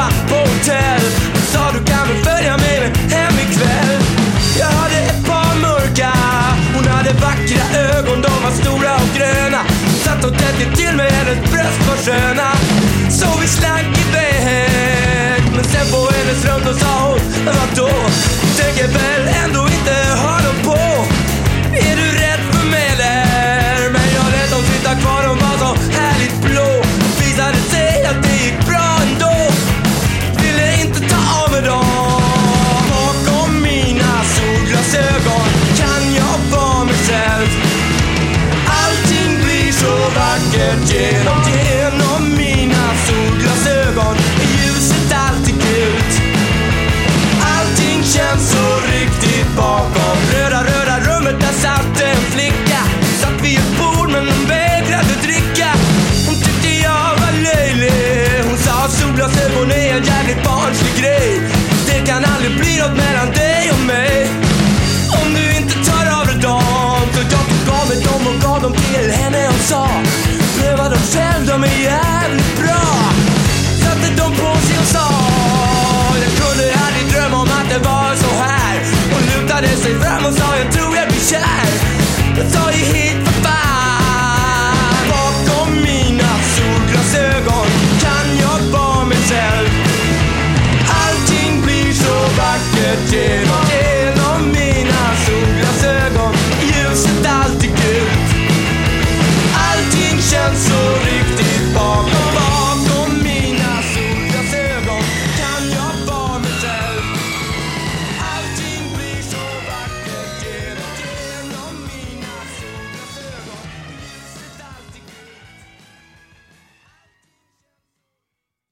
sova på hotell. Han sa du kan väl följa med mig hem ikväll. Jag hade ett par mörka. Hon hade vackra ögon, de var stora och gröna. Hon satt och tätt till mig, hennes bröst var sköna. Så vi slank iväg. Men sen på hennes rum, då sa genom, mina solglasögon är ljuset alltid gult. Allting känns så riktigt bakom. Röda, röda rummet där satt en flicka. Satt vid ett bord men hon vägrade dricka. Hon tyckte jag var löjlig. Hon sa solglasögon är en jävligt barnslig grej. Det kan aldrig bli nåt mellan dig och mig. Sig fram och sa jag tror jag